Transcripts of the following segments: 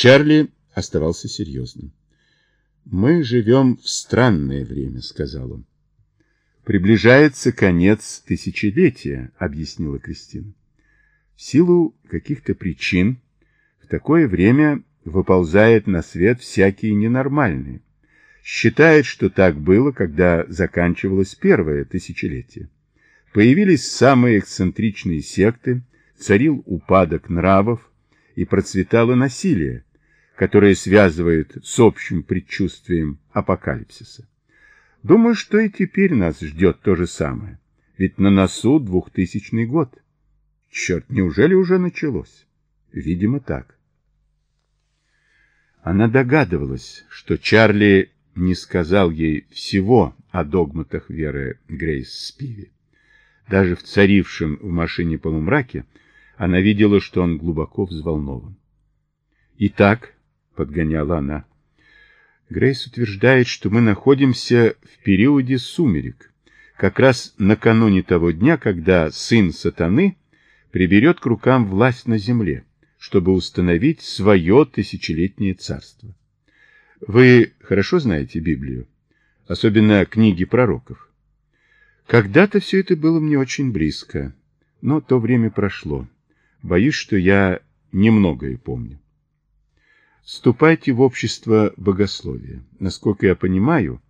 Чарли оставался серьезным. «Мы живем в странное время», — сказал он. «Приближается конец тысячелетия», — объяснила Кристина. «В силу каких-то причин в такое время выползает на свет всякие ненормальные. Считает, что так было, когда заканчивалось первое тысячелетие. Появились самые эксцентричные секты, царил упадок нравов и процветало насилие, которое связывает с общим предчувствием апокалипсиса. Думаю, что и теперь нас ждет то же самое, ведь на носу двухтысячный год. Черт, неужели уже началось? Видимо, так. Она догадывалась, что Чарли не сказал ей всего о догматах веры Грейс Спиви. Даже в царившем в машине полумраке она видела, что он глубоко взволнован. «Итак», — подгоняла она, — Грейс утверждает, что мы находимся в периоде сумерек, как раз накануне того дня, когда сын сатаны приберет к рукам власть на земле, чтобы установить свое тысячелетнее царство. Вы хорошо знаете Библию, особенно книги пророков. Когда-то все это было мне очень близко, но то время прошло. Боюсь, что я немногое помню. Вступайте в общество богословия. Насколько я понимаю,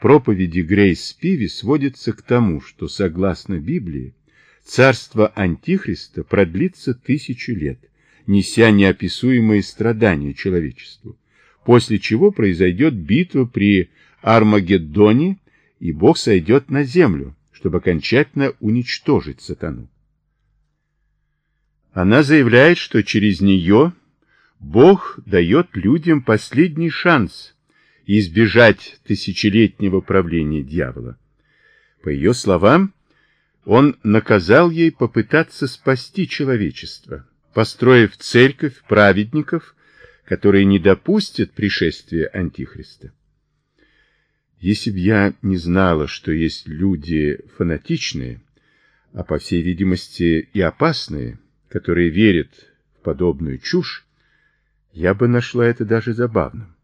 проповеди Грейс Пиви сводятся к тому, что, согласно Библии, царство Антихриста продлится тысячу лет, неся неописуемые страдания человечеству, после чего произойдет битва при Армагеддоне, и Бог сойдет на землю, чтобы окончательно уничтожить сатану. Она заявляет, что через нее Бог дает людям последний шанс избежать тысячелетнего правления дьявола. По ее словам, он наказал ей попытаться спасти человечество, построив церковь праведников, которые не допустят пришествия Антихриста. Если б я не знала, что есть люди фанатичные, а по всей видимости и опасные, которые верят в подобную чушь, я бы нашла это даже забавным.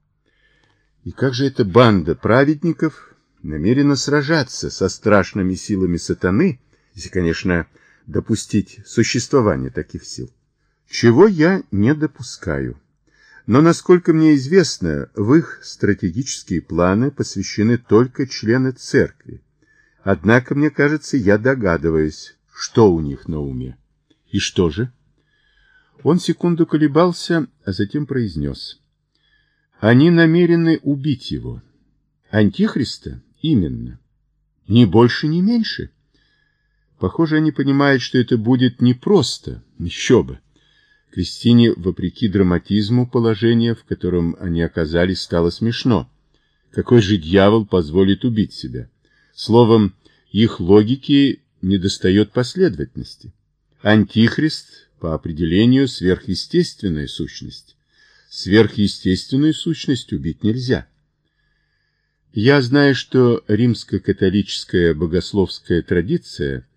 И как же эта банда праведников намерена сражаться со страшными силами сатаны, если, конечно, допустить существование таких сил? Чего я не допускаю. Но, насколько мне известно, в их стратегические планы посвящены только члены церкви. Однако, мне кажется, я догадываюсь, что у них на уме. И что же? Он секунду колебался, а затем произнес. Они намерены убить его. Антихриста? Именно. Ни больше, ни меньше. Похоже, они понимают, что это будет непросто. Еще бы. Кристине, вопреки драматизму положения, в котором они оказались, стало смешно. Какой же дьявол позволит убить себя? Словом, их логике недостает последовательности. Антихрист, по определению, сверхъестественная сущность. Сверхъестественную сущность убить нельзя. Я знаю, что римско-католическая богословская традиция –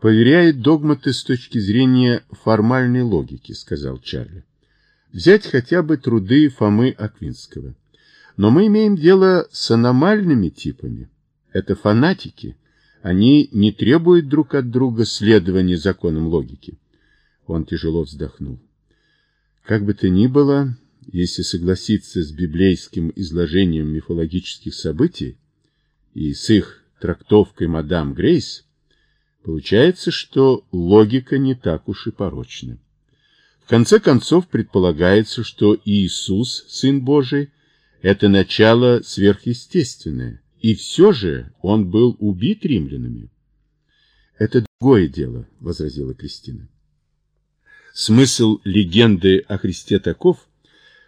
поверяет догматы с точки зрения формальной логики, сказал Чарли. Взять хотя бы труды Фомы Аквинского. Но мы имеем дело с аномальными типами. Это фанатики. Они не требуют друг от друга следования законам логики. Он тяжело вздохнул. Как бы то ни было, если согласиться с библейским изложением мифологических событий и с их трактовкой мадам Грейс, Получается, что логика не так уж и порочна. В конце концов, предполагается, что Иисус, Сын Божий, это начало сверхъестественное, и все же он был убит римлянами. Это другое дело, возразила Кристина. Смысл легенды о Христе таков,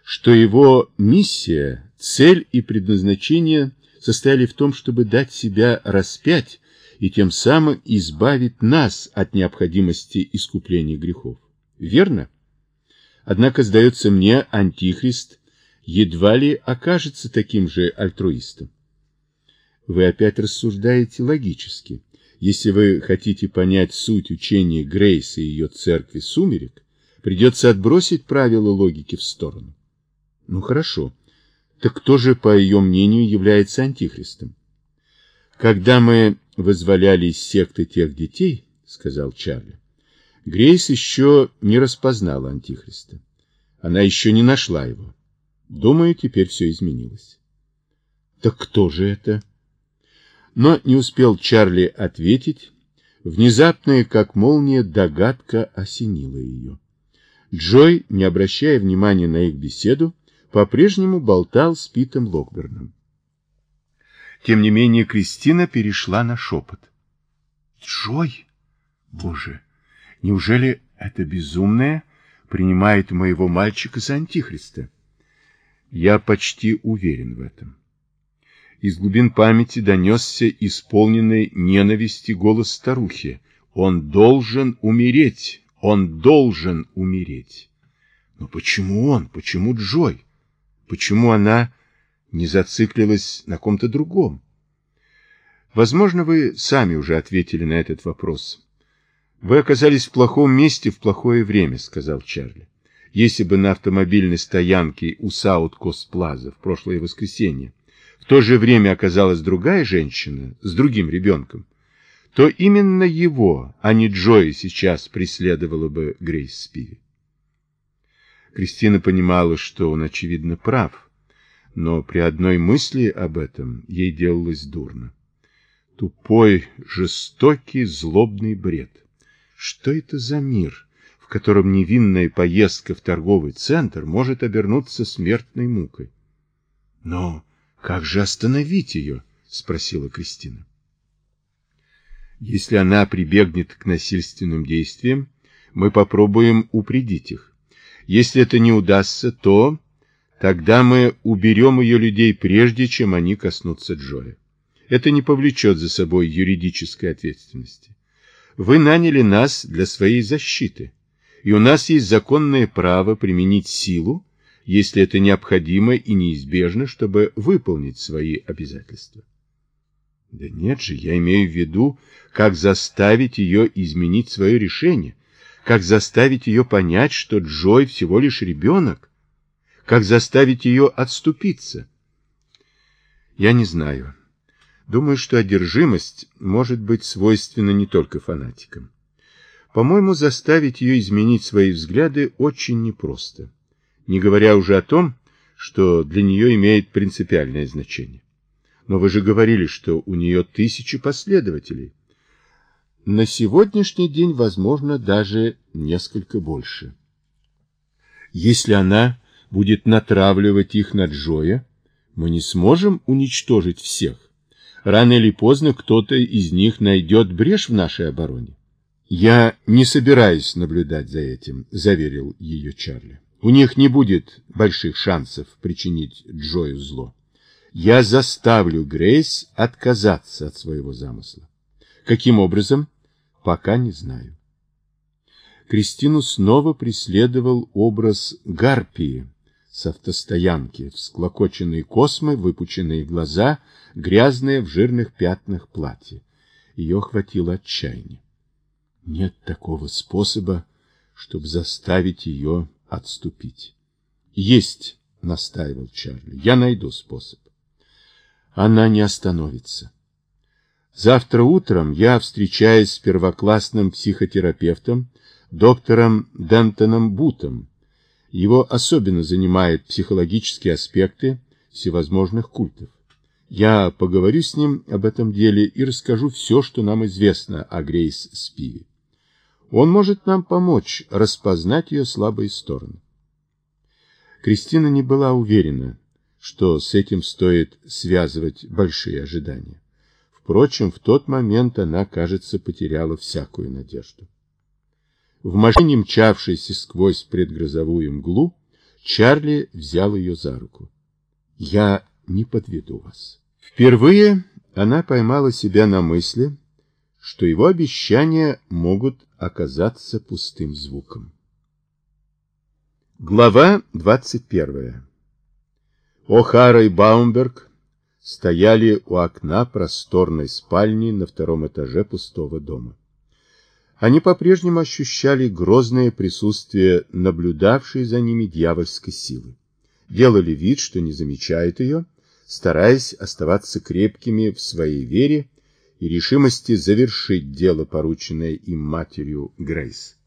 что его миссия, цель и предназначение состояли в том, чтобы дать себя распять и тем самым избавит нас от необходимости искупления грехов. Верно? Однако, сдается мне, Антихрист едва ли окажется таким же альтруистом. Вы опять рассуждаете логически. Если вы хотите понять суть учения Грейса и ее церкви сумерек, придется отбросить правила логики в сторону. Ну хорошо. Так кто же, по ее мнению, является антихристом? Когда мы вызволяли из секты тех детей, сказал Чарли, Грейс еще не распознала антихриста. Она еще не нашла его. Думаю, теперь все изменилось. Так кто же это? Но не успел Чарли ответить. Внезапная, как молния, догадка осенила ее. Джой, не обращая внимания на их беседу, по-прежнему болтал с Питом Локберном. Тем не менее, Кристина перешла на шепот. «Джой? Боже, неужели это безумное принимает моего мальчика за антихриста?» Я почти уверен в этом. Из глубин памяти донесся исполненный ненависти голос старухи. «Он должен умереть! Он должен умереть!» Но почему он? Почему Джой? Почему она не зациклилась на ком-то другом? Возможно, вы сами уже ответили на этот вопрос. Вы оказались в плохом месте в плохое время, сказал Чарли. Если бы на автомобильной стоянке у Саут-Кост-Плаза в прошлое воскресенье в то же время оказалась другая женщина с другим ребенком, то именно его, а не Джои, сейчас преследовала бы Грейс Спиви. Кристина понимала, что он, очевидно, прав, но при одной мысли об этом ей делалось дурно. Тупой, жестокий, злобный бред. Что это за мир, в котором невинная поездка в торговый центр может обернуться смертной мукой? Но как же остановить ее? Спросила Кристина. Если она прибегнет к насильственным действиям, мы попробуем упредить их. Если это не удастся, то тогда мы уберем ее людей прежде, чем они коснутся Джоя. Это не повлечет за собой юридической ответственности. Вы наняли нас для своей защиты, и у нас есть законное право применить силу, если это необходимо и неизбежно, чтобы выполнить свои обязательства. Да нет же, я имею в виду, как заставить ее изменить свое решение, как заставить ее понять, что Джой всего лишь ребенок? Как заставить ее отступиться? Я не знаю. Думаю, что одержимость может быть свойственна не только фанатикам. По-моему, заставить ее изменить свои взгляды очень непросто. Не говоря уже о том, что для нее имеет принципиальное значение. Но вы же говорили, что у нее тысячи последователей. На сегодняшний день, возможно, даже несколько больше. Если она будет натравливать их на Джоя, мы не сможем уничтожить всех. Рано или поздно кто-то из них найдет брешь в нашей обороне. Я не собираюсь наблюдать за этим, заверил ее Чарли. У них не будет больших шансов причинить Джою зло. Я заставлю Грейс отказаться от своего замысла. Каким образом? Пока не знаю. Кристину снова преследовал образ гарпии с автостоянки, всклокоченные космы, выпученные глаза, грязное в жирных пятнах платье. Ее охватило отчаяние. Нет такого способа, чтобы заставить ее отступить. Есть, настаивал Чарли, я найду способ. Она не остановится. Завтра утром я встречаюсь с первоклассным психотерапевтом, доктором Дентоном Бутом. Его особенно занимают психологические аспекты всевозможных культов. Я поговорю с ним об этом деле и расскажу все, что нам известно о Грейс Спиви. Он может нам помочь распознать ее слабые стороны. Кристина не была уверена, что с этим стоит связывать большие ожидания. Впрочем, в тот момент она, кажется, потеряла всякую надежду. В машине, мчавшейся сквозь предгрозовую мглу, Чарли взял ее за руку. «Я не подведу вас». Впервые она поймала себя на мысли, что его обещания могут оказаться пустым звуком. Глава 21 О'Хара и Баумберг стояли у окна просторной спальни на втором этаже пустого дома. Они по-прежнему ощущали грозное присутствие наблюдавшей за ними дьявольской силы. делали вид, что не замечают ее, стараясь оставаться крепкими в своей вере и решимости завершить дело, порученное им матерью Грейс.